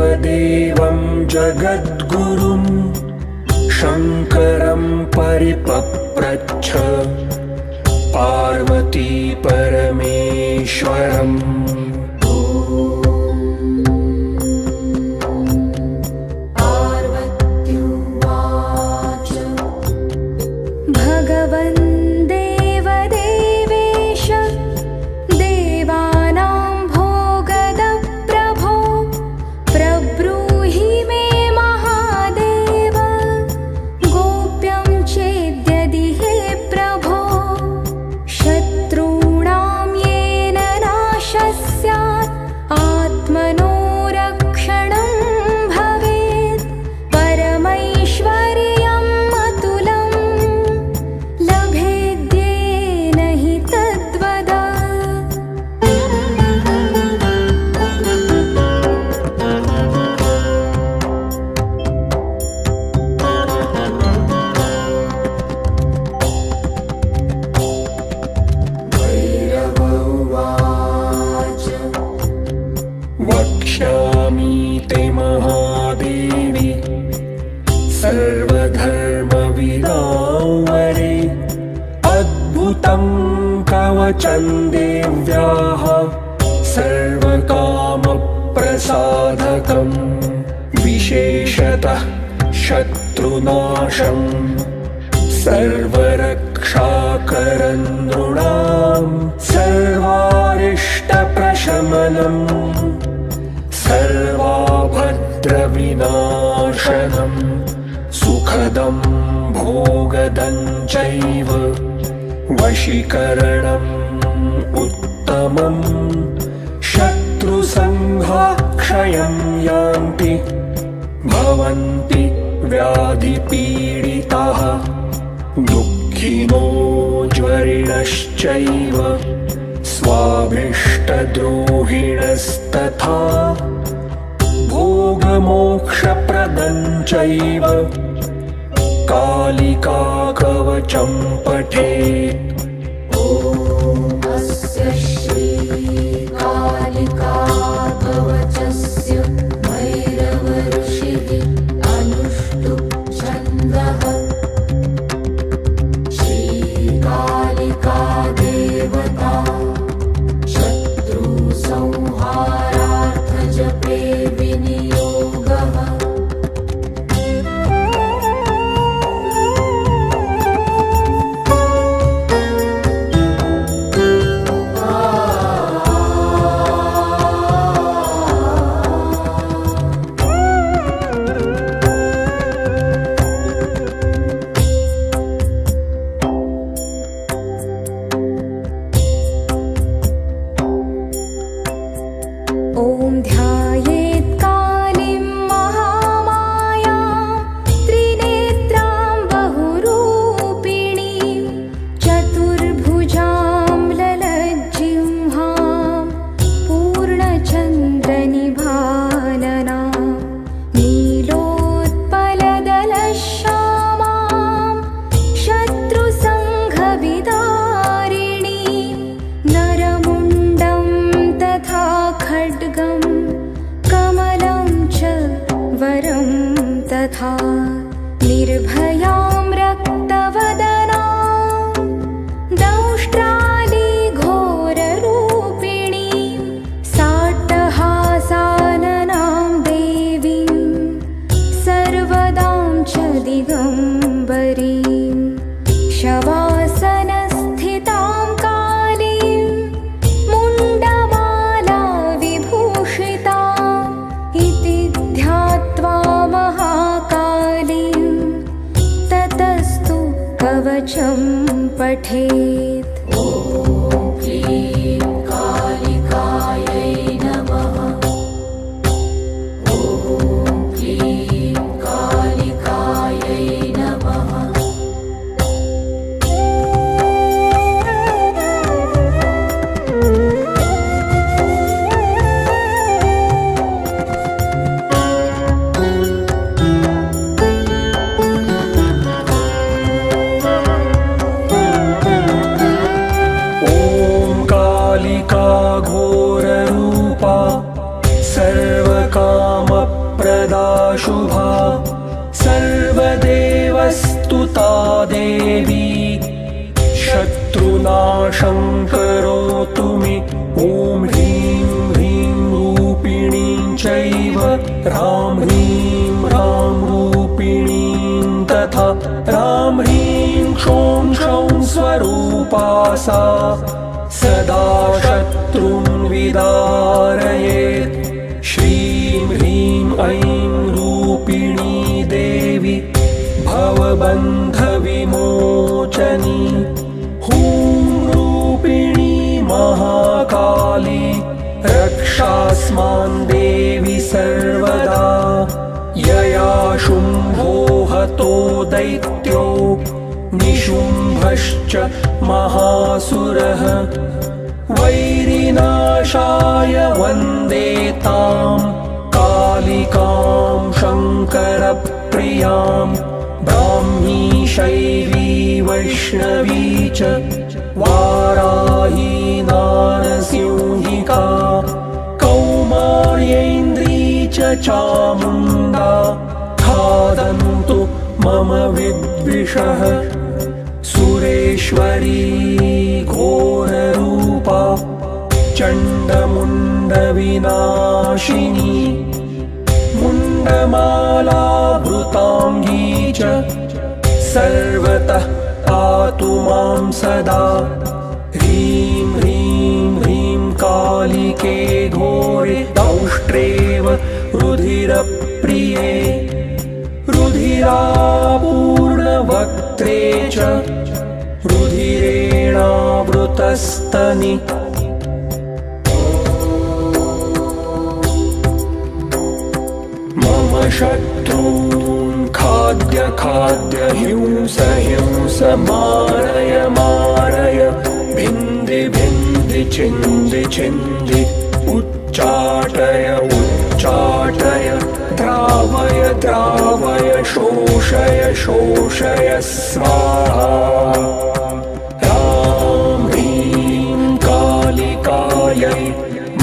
देवदेवं जगद्गुरुम् शङ्करं परिपप्रच्छ पार्वती परमेश्वरम् देव्याः सर्वकामप्रसाधकम् विशेषतः शत्रुनाशम् सर्वरक्षाकरन्नृणाम् सर्वारिष्टप्रशमनम् सर्वाभद्रविनाशनम् सुखदम् भोगदम् चैव। वशीकरणम् उत्तमम् शत्रुसङ्घाक्षयम् यान्ति। भवन्ति व्याधिपीडिताः दुःखिनो ज्वरिणश्चैव। स्वाभिष्टद्रोहिणस्तथा चैव कालिकाकवचं पठे peace. शुभा। सर्वदेवस्तुता देवी। शत्रुनाशं करोतु मे। ॐ ह्रीं ह्रीं रूपिणीं चैव। रां ह्रीं रां रूपिणीं तथा। रां ह्रीं शौं स्वरूपा सा सदा शत्रुन् विदारयेत्। श्रीं ह्रीं ऐं रूपिणी देवी भवबन्धविमोचनी हूं रूपिणी महाकाली रक्षास्मान् देवि सर्वदा यया शुम्भो हतो दैत्यो निशुम्भश्च महासुरः। वैरिनाशाय वन्दे ताम् शङ्करप्रियाम् ब्राह्मी शैली वैष्णवी च वाराही नारसिंहिका कौमार्येन्द्री च चामुण्डा खादन्तु मम विद्विषः सुरेश्वरी घोररूपा चण्डमुण्डविनाशिनी मुण्डमालाभृताङ्गी च सर्वतः पातु मां सदा। ह्रीं ह्रीं ह्रीं कालिके घोरे दौष्ट्रेव रुधिरप्रिये। रुधिरापूर्णवक्त्रे च रुधिरेणावृतस्तनि शत्रून् खाद्य खाद्य हिंस हिंस मारय मारय। भिन्दि भिन्दि छिन्दि छिन्दि। उच्चाटय उच्चाटय। द्रावय द्रावय शोषय शोषय स्वाहा। रां ह्रीं कालिकायै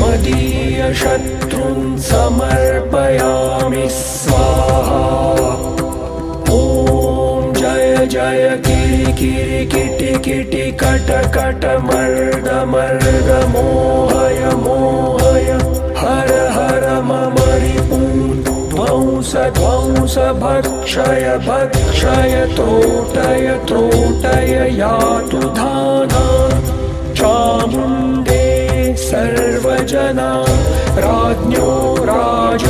मदीयशत्रुन् समर्पयामि स्वाहा। ॐ जय जय किरि किटि किटि कट कट मर्द मर्द मोहय मोहय हर हर मम ध्वंस ध्वंस भक्षय भक्षय त्रोटय त्रोटय यातु धाना चामुण्डे सर्वजना राज्ञो राजपुरुषान्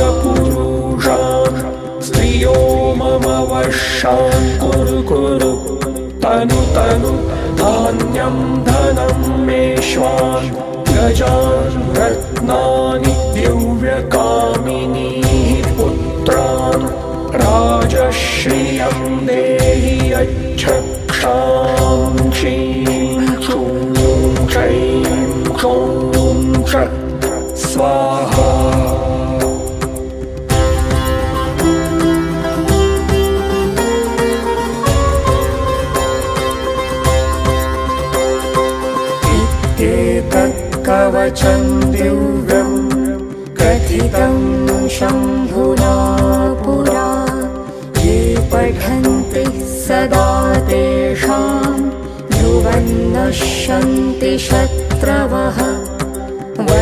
स्त्रियो मम वशान् कुरु कुरु तनु तनु धान्यं धनं मेष्वान् गजान् रत्नानि दिव्यकामिनीः पुत्रान् राजश्रियं देहि यच्छक्षां क्षीं क्षूं स्वाहा इत्येतत् कवचं दिव्यं कथितं शम्भुना पुरा ये पठन्ति सदा तेषां ध्रुवन्नश्यन्ति शत्रवः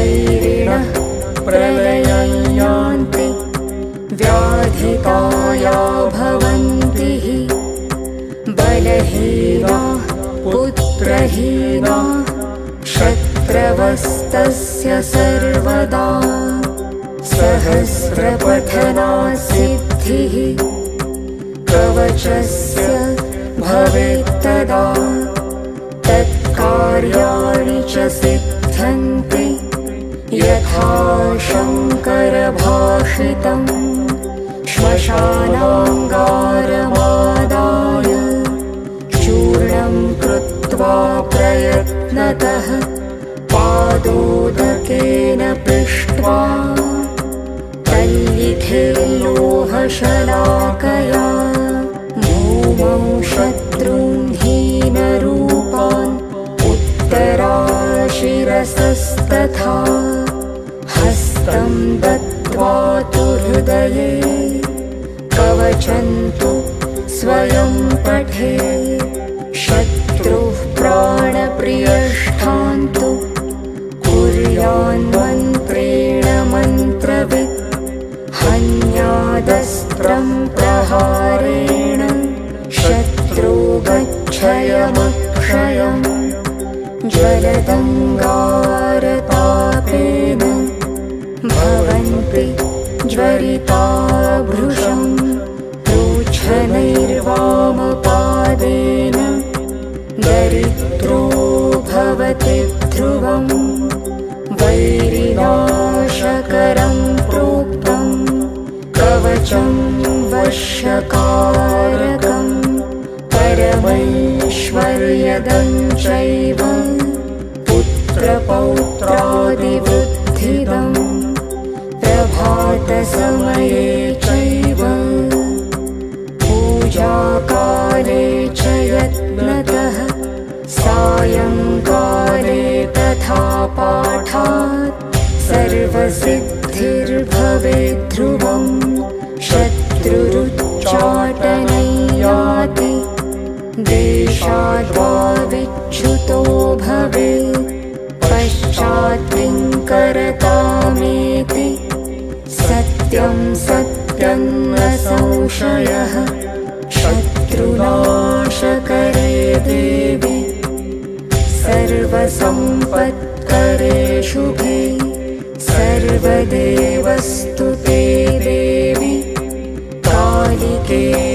वैरिणः प्रलयं यान्ति व्याधिकाया भवन्ति बलहीना पुत्रहीना शत्रवस्तस्य सर्वदा। सहस्रपठना सिद्धिः कवचस्य भवेत्तदा। तत्कार्याणि च सिद्धन्ति यथा शङ्करभाषितम् श्मशानाङ्गारमादाय तं दत्त्वा तु हृदये कवचन्तु स्वयं पठे। शत्रुः प्राणप्रियष्ठान्तु कुर्यान्मन्त्रेण मन्त्रवित्। हन्यादस्त्रं प्रहारेण शत्रु गच्छयमक्षयम्। ज्वलदङ्गारतापि ज्वरिताभृशम् ऊच्छनैर्वामपादेन दरिद्रो भवति ध्रुवम् वैरिनाशकरं प्रोक्तम् कवचं वशकारकम् परमैश्वर्यैव पुत्रपौत्रादिवृद्धिदम् प्रभातसमये चैव। पूजाकाले च यत्नतः सायङ्काले तथा पाठात् सर्वसिद्धिर्भवे ध्रुवम् शत्रुरुच्चाटनैयाति देशाद्वा विच्युतो भवे पश्चात्किङ्करतामेति सत्यं सत्यं न संशयः शत्रुनाशकरे देवि। सर्वसम्पत्करे शुभे सर्वदेवस्तु ते देवि। कालिके